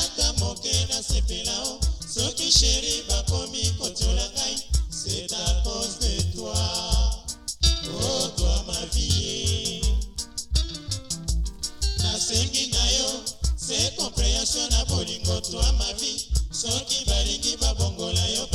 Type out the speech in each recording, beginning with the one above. ata moke nasepela o soki sheri bakomi kotiola ngai c'est à cause de toi oh toi ma vie nasengi na yo se comprehension na bolingo toi ma vie soki balingi babongola yo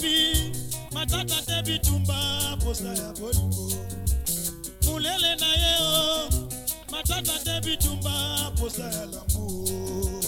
wapi matata te bitumba posa bolingo mulele na yeo matata te bitumba posa ya lamu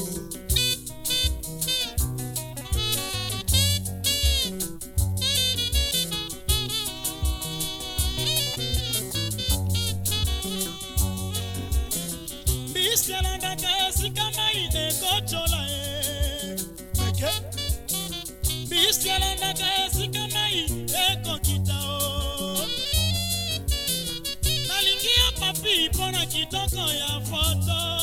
ìkọ́ra kì yà fọ́tọ́.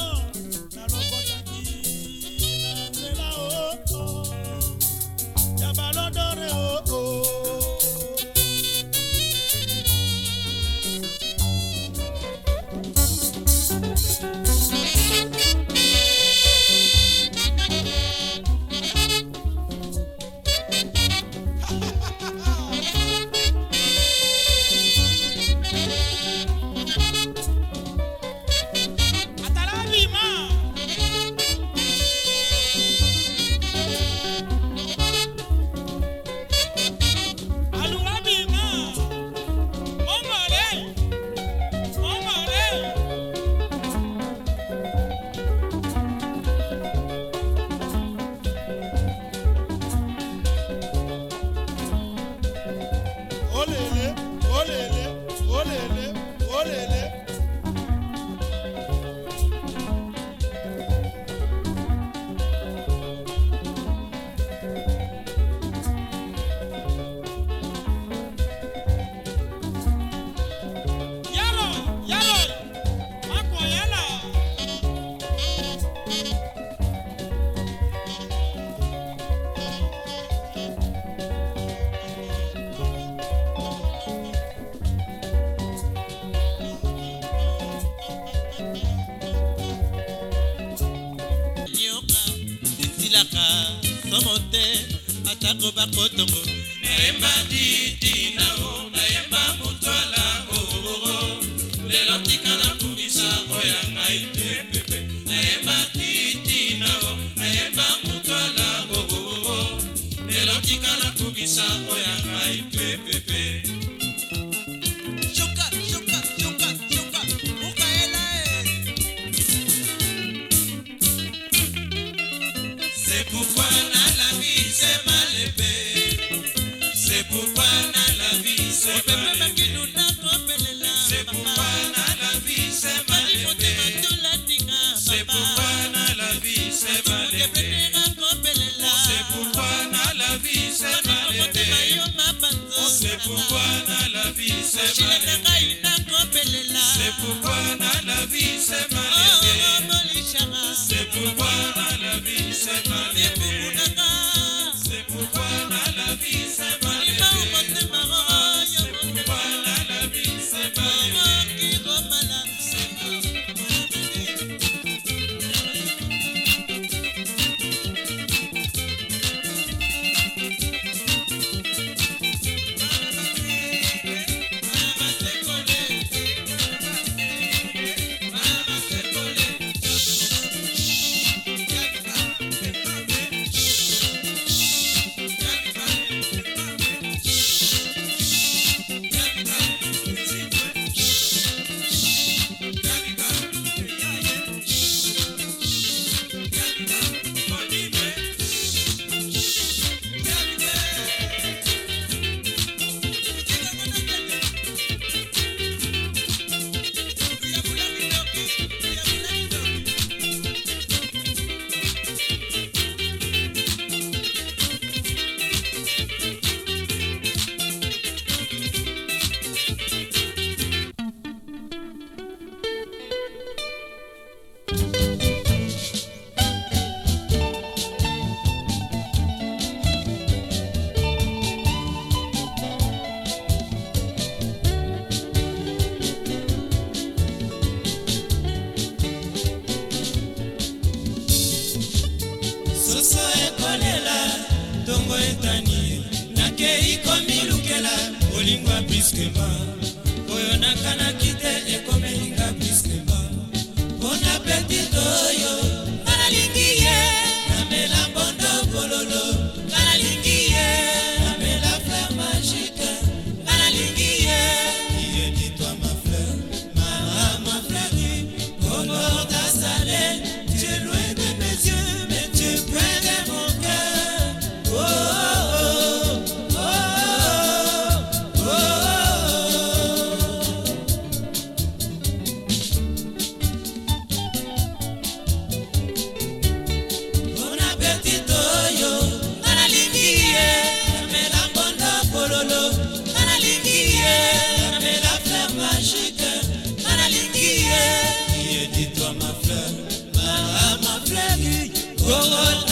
bakotongo nayemba pourquoi dans la vie c'est malheureux. C'est pourquoi dans la vie c'est malheureux. que God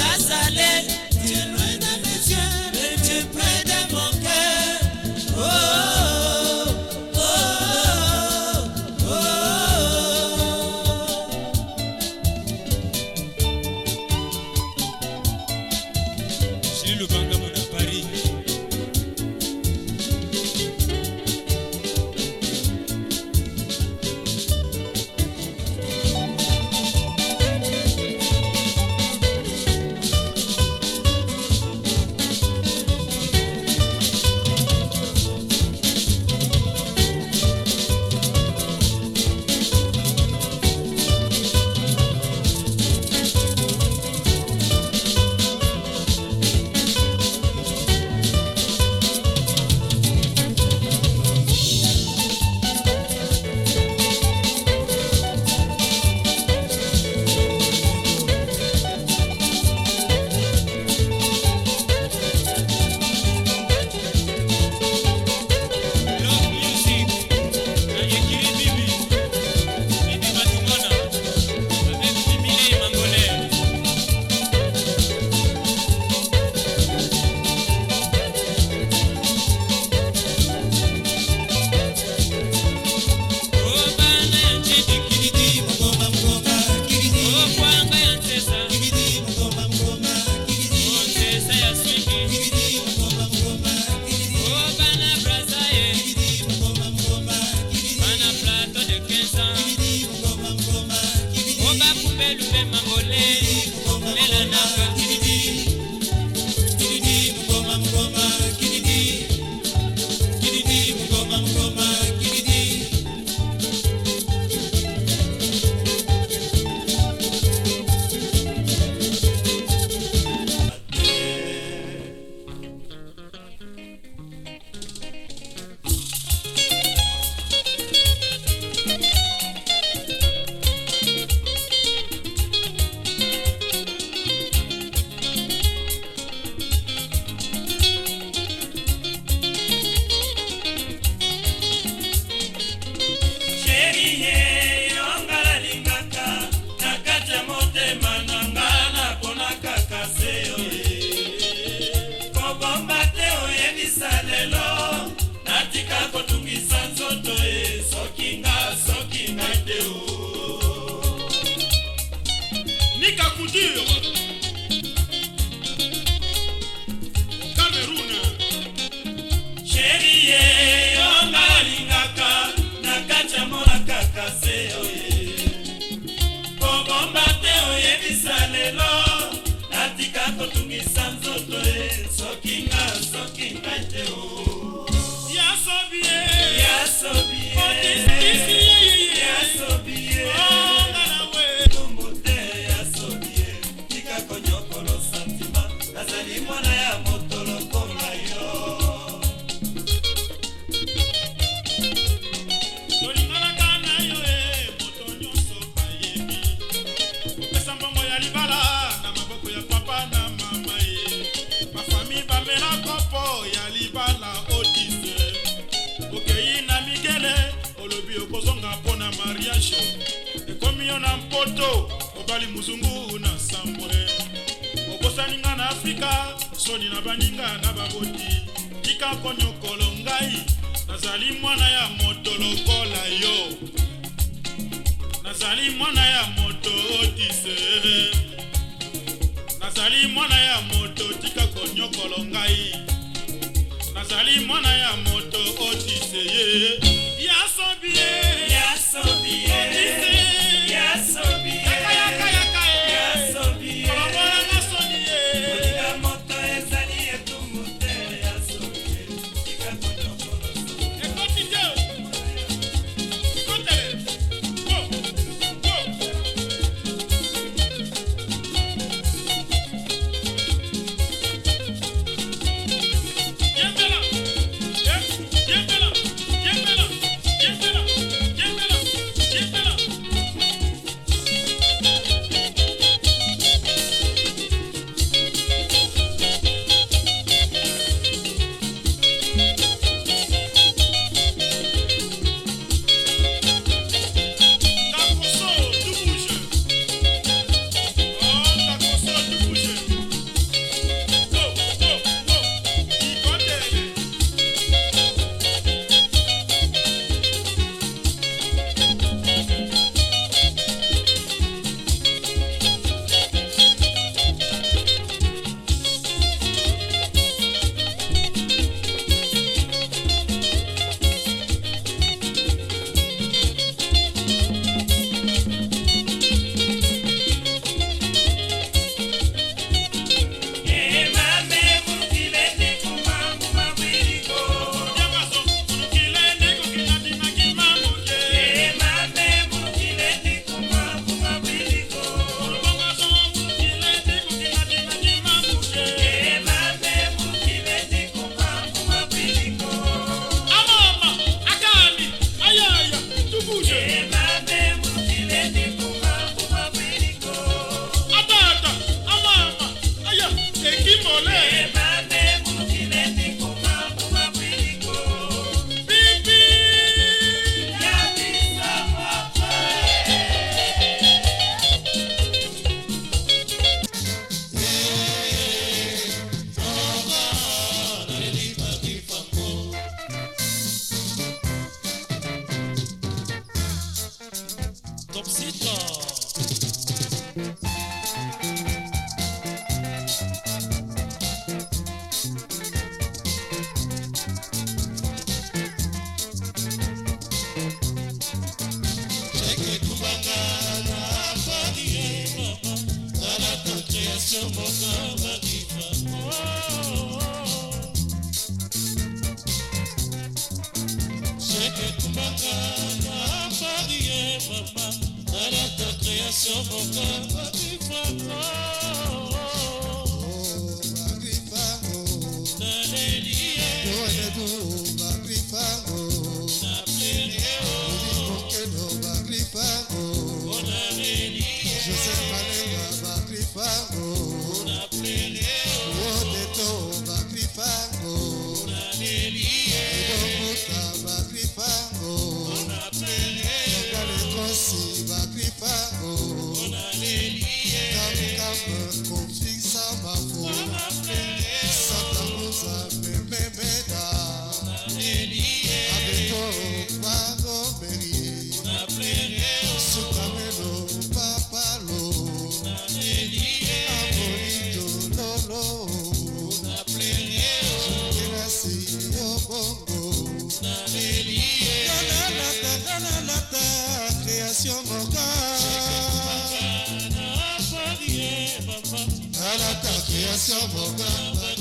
moto mobali muzungu na sambore okosani nga na afrika soni na baninga na baboti tika konyokolo ngai nazali mwana ya moto lokola yo nazali mwana ya moto otise nazali mwana ya moto tika konyokolo ngai nazali mwana ya moto otise ye yeah. Je sais of gbàgbà.